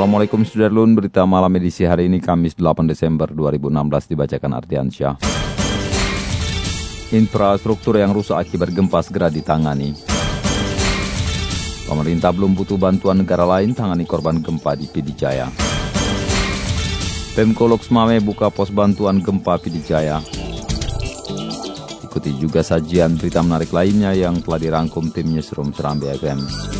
Assalamualaikum Sudarlun, berita malam edisi hari ini Kamis 8 Desember 2016 dibacakan Ardiansyah. Infrastruktur yang rusak akibat gempa segera ditangani. Pemerintah belum butuh bantuan negara lain tangani korban gempa di Pidijaya. Pemko Loksmame buka pos bantuan gempa Pidijaya. Ikuti juga sajian berita menarik lainnya yang telah dirangkum tim Newsroom Serambi FM.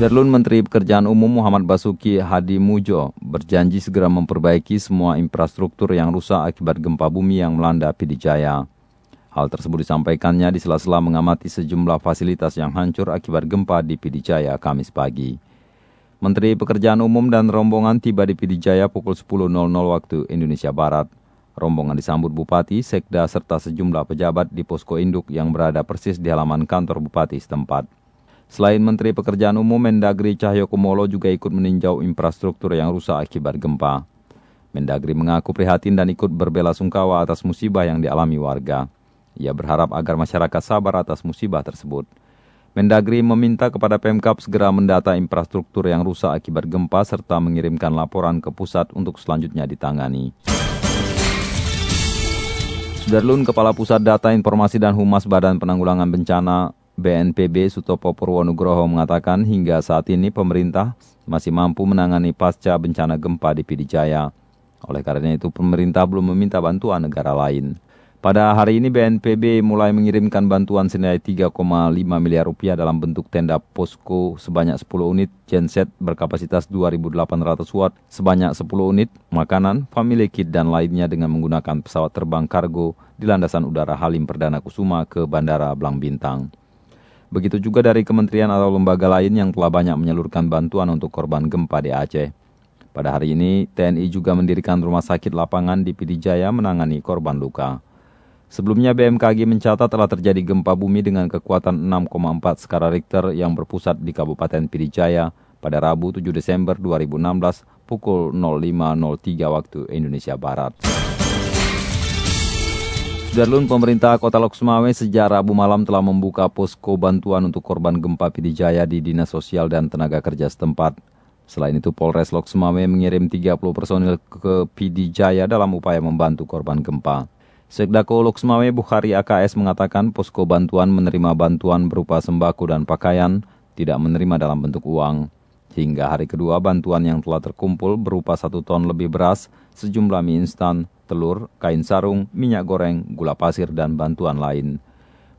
Sudarlun Menteri Pekerjaan Umum Muhammad Basuki Hadi Mujo berjanji segera memperbaiki semua infrastruktur yang rusak akibat gempa bumi yang melanda Pidijaya. Hal tersebut disampaikannya di sela-sela mengamati sejumlah fasilitas yang hancur akibat gempa di Pidijaya Kamis pagi. Menteri Pekerjaan Umum dan rombongan tiba di Pidijaya pukul 10.00 waktu Indonesia Barat. Rombongan disambut Bupati, Sekda, serta sejumlah pejabat di posko induk yang berada persis di halaman kantor Bupati setempat. Selain Menteri Pekerjaan Umum, Mendagri Cahyokumolo juga ikut meninjau infrastruktur yang rusak akibat gempa. Mendagri mengaku prihatin dan ikut berbela sungkawa atas musibah yang dialami warga. Ia berharap agar masyarakat sabar atas musibah tersebut. Mendagri meminta kepada Pemkap segera mendata infrastruktur yang rusak akibat gempa serta mengirimkan laporan ke pusat untuk selanjutnya ditangani. Sudarlun, Kepala Pusat Data Informasi dan Humas Badan Penanggulangan Bencana BNPB Sutopo Purwonugroho mengatakan hingga saat ini pemerintah masih mampu menangani pasca bencana gempa di Pidijaya. Oleh karena itu pemerintah belum meminta bantuan negara lain. Pada hari ini BNPB mulai mengirimkan bantuan senilai 3,5 miliar rupiah dalam bentuk tenda posko sebanyak 10 unit, genset berkapasitas 2.800 watt sebanyak 10 unit, makanan, family kit dan lainnya dengan menggunakan pesawat terbang kargo di landasan udara Halim Perdana Kusuma ke Bandara Blang Bintang. Begitu juga dari kementerian atau lembaga lain yang telah banyak menyalurkan bantuan untuk korban gempa di Aceh. Pada hari ini, TNI juga mendirikan rumah sakit lapangan di Pidijaya menangani korban luka. Sebelumnya BMKG mencatat telah terjadi gempa bumi dengan kekuatan 6,4 skala Richter yang berpusat di Kabupaten Pidijaya pada Rabu 7 Desember 2016 pukul 05.03 waktu Indonesia Barat. Darlun pemerintah Kota Loksmawe sejak Rabu malam telah membuka posko bantuan untuk korban gempa Pidijaya di Dinas Sosial dan Tenaga Kerja setempat. Selain itu Polres Loksmawe mengirim 30 personil ke Pidijaya dalam upaya membantu korban gempa. Sekdako Loksmawe Bukhari AKS mengatakan posko bantuan menerima bantuan berupa sembako dan pakaian, tidak menerima dalam bentuk uang. Hingga hari kedua bantuan yang telah terkumpul berupa satu ton lebih beras, sejumlah mie instan, telur, kain sarung, minyak goreng, gula pasir, dan bantuan lain.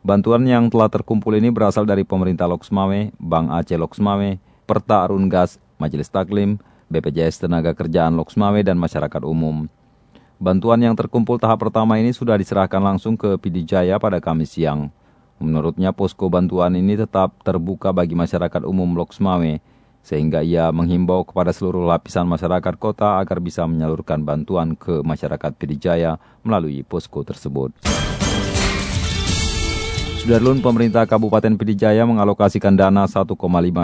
Bantuan yang telah terkumpul ini berasal dari pemerintah Loksmawe, Bank Aceh Loksmawe, Perta Arun Gas, Majelis Taklim, BPJS Tenaga Kerjaan Loksmawe, dan masyarakat umum. Bantuan yang terkumpul tahap pertama ini sudah diserahkan langsung ke Pidijaya pada Kamis siang. Menurutnya posko bantuan ini tetap terbuka bagi masyarakat umum Loksmawe, sehingga ia menghimbau kepada seluruh lapisan masyarakat kota agar bisa menyalurkan bantuan ke masyarakat Pidijaya melalui posko tersebut. Sudarlun pemerintah Kabupaten Pidijaya mengalokasikan dana 1,5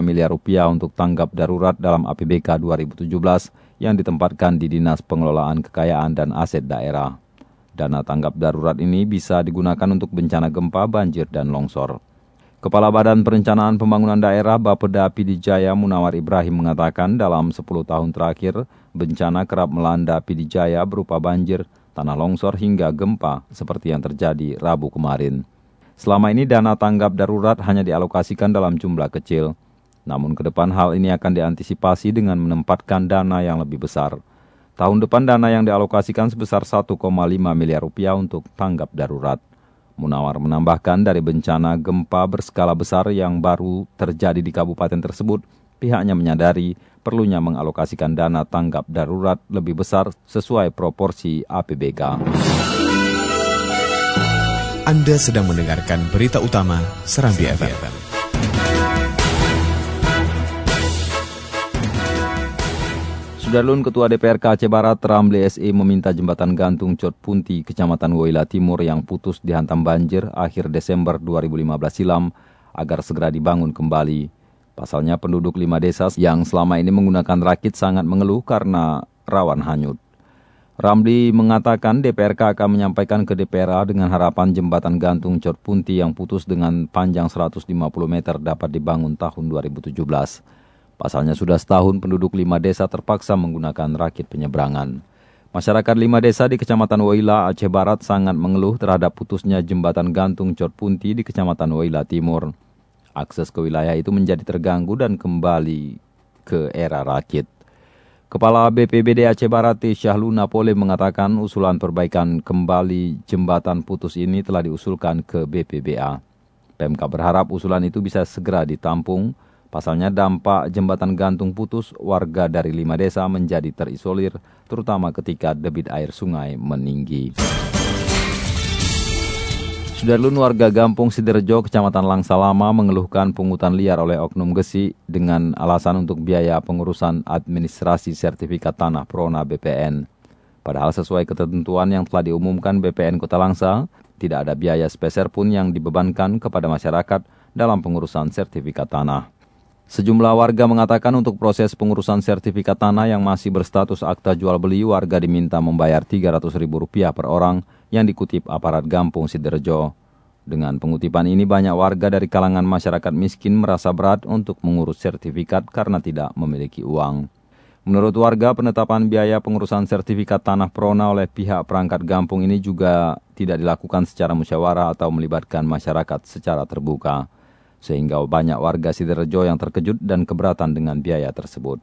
miliar rupiah untuk tanggap darurat dalam APBK 2017 yang ditempatkan di Dinas Pengelolaan Kekayaan dan Aset Daerah. Dana tanggap darurat ini bisa digunakan untuk bencana gempa, banjir, dan longsor. Kepala Badan Perencanaan Pembangunan Daerah Bapeda Pidijaya Munawar Ibrahim mengatakan dalam 10 tahun terakhir, bencana kerap melanda Pidijaya berupa banjir, tanah longsor hingga gempa seperti yang terjadi Rabu kemarin. Selama ini dana tanggap darurat hanya dialokasikan dalam jumlah kecil. Namun ke depan hal ini akan diantisipasi dengan menempatkan dana yang lebih besar. Tahun depan dana yang dialokasikan sebesar 1,5 miliar rupiah untuk tanggap darurat. Munawar menambahkan dari bencana gempa berskala besar yang baru terjadi di kabupaten tersebut, pihaknya menyadari perlunya mengalokasikan dana tanggap darurat lebih besar sesuai proporsi APBK. Anda sedang mendengarkan berita utama Serambi FM. Sudarlun Ketua DPRK Aceh Barat Ramli SE meminta jembatan gantung Cot Punti, Kecamatan Woila Timur yang putus dihantam banjir akhir Desember 2015 silam agar segera dibangun kembali. Pasalnya penduduk lima desa yang selama ini menggunakan rakit sangat mengeluh karena rawan hanyut. Ramli mengatakan DPRK akan menyampaikan ke DPRA dengan harapan jembatan gantung Cot Punti yang putus dengan panjang 150 meter dapat dibangun tahun 2017. Pasalnya sudah setahun penduduk lima desa terpaksa menggunakan rakit penyeberangan. Masyarakat lima desa di Kecamatan Waila, Aceh Barat sangat mengeluh terhadap putusnya jembatan gantung Cot Punti di Kecamatan Waila Timur. Akses ke wilayah itu menjadi terganggu dan kembali ke era rakit. Kepala BPBD Aceh Barat Syahlul Napole mengatakan usulan perbaikan kembali jembatan putus ini telah diusulkan ke BPBA. PMK berharap usulan itu bisa segera ditampung Pasalnya dampak jembatan gantung putus, warga dari lima desa menjadi terisolir, terutama ketika debit air sungai meninggi. Sudarlun warga Gampung Siderjo, Kecamatan Langsalama mengeluhkan pungutan liar oleh Oknum Gesi dengan alasan untuk biaya pengurusan administrasi sertifikat tanah Prona BPN. Padahal sesuai ketentuan yang telah diumumkan BPN Kota Langsa, tidak ada biaya speser pun yang dibebankan kepada masyarakat dalam pengurusan sertifikat tanah. Sejumlah warga mengatakan untuk proses pengurusan sertifikat tanah yang masih berstatus akta jual beli, warga diminta membayar Rp300.000 per orang yang dikutip aparat Gampung Siderjo. Dengan pengutipan ini banyak warga dari kalangan masyarakat miskin merasa berat untuk mengurus sertifikat karena tidak memiliki uang. Menurut warga, penetapan biaya pengurusan sertifikat tanah prona oleh pihak perangkat Gampung ini juga tidak dilakukan secara musyawarah atau melibatkan masyarakat secara terbuka sehingga banyak warga Sidoarjo yang terkejut dan keberatan dengan biaya tersebut.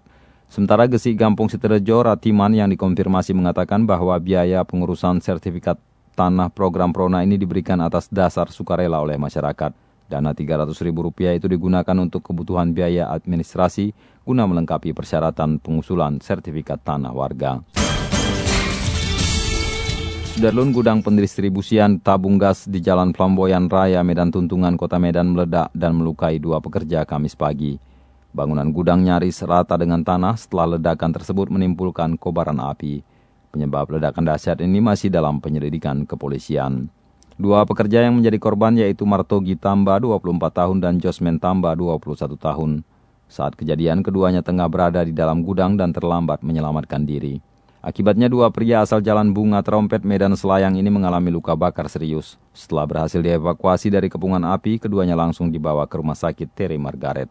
Sementara Gesi Gampung Sidoarjo Ratiman yang dikonfirmasi mengatakan bahwa biaya pengurusan sertifikat tanah program Prona ini diberikan atas dasar sukarela oleh masyarakat. Dana Rp300.000 itu digunakan untuk kebutuhan biaya administrasi guna melengkapi persyaratan pengusulan sertifikat tanah warga. Darlun gudang pendistribusian tabung gas di Jalan Flamboyan Raya Medan Tuntungan Kota Medan meledak dan melukai dua pekerja Kamis pagi. Bangunan gudang nyaris rata dengan tanah setelah ledakan tersebut menimbulkan kobaran api. Penyebab ledakan dahsyat ini masih dalam penyelidikan kepolisian. Dua pekerja yang menjadi korban yaitu Martogi Tamba 24 tahun dan Josmen Tamba 21 tahun. Saat kejadian keduanya tengah berada di dalam gudang dan terlambat menyelamatkan diri. Akibatnya dua pria asal Jalan Bunga Trompet Medan Selayang ini mengalami luka bakar serius. Setelah berhasil dievakuasi dari kepungan api, keduanya langsung dibawa ke rumah sakit Terry Margaret.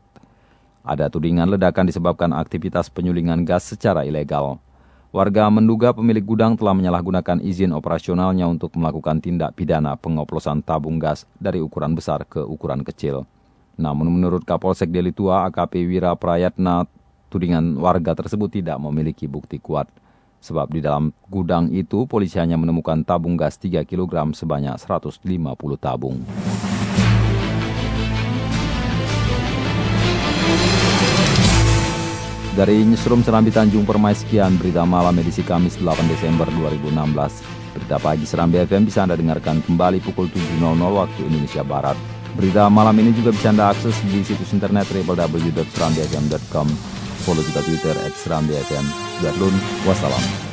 Ada tudingan ledakan disebabkan aktivitas penyulingan gas secara ilegal. Warga menduga pemilik gudang telah menyalahgunakan izin operasionalnya untuk melakukan tindak pidana pengoplosan tabung gas dari ukuran besar ke ukuran kecil. Namun menurut Kapolsek Delitua AKP Wira Prayatna, tudingan warga tersebut tidak memiliki bukti kuat. Sebab di dalam gudang itu polisi hanya menemukan tabung gas 3 kg sebanyak 150 tabung. Dari Newsroom Serambi Tanjung Permai sekian berita malam edisi Kamis 8 Desember 2016. Berita pagi Serambi FM bisa Anda dengarkan kembali pukul 7.00 waktu Indonesia Barat. Berita malam ini juga bisa Anda akses di situs internet www.serambifm.com follow juga Twitter Serambi FM. Sudah wassalam.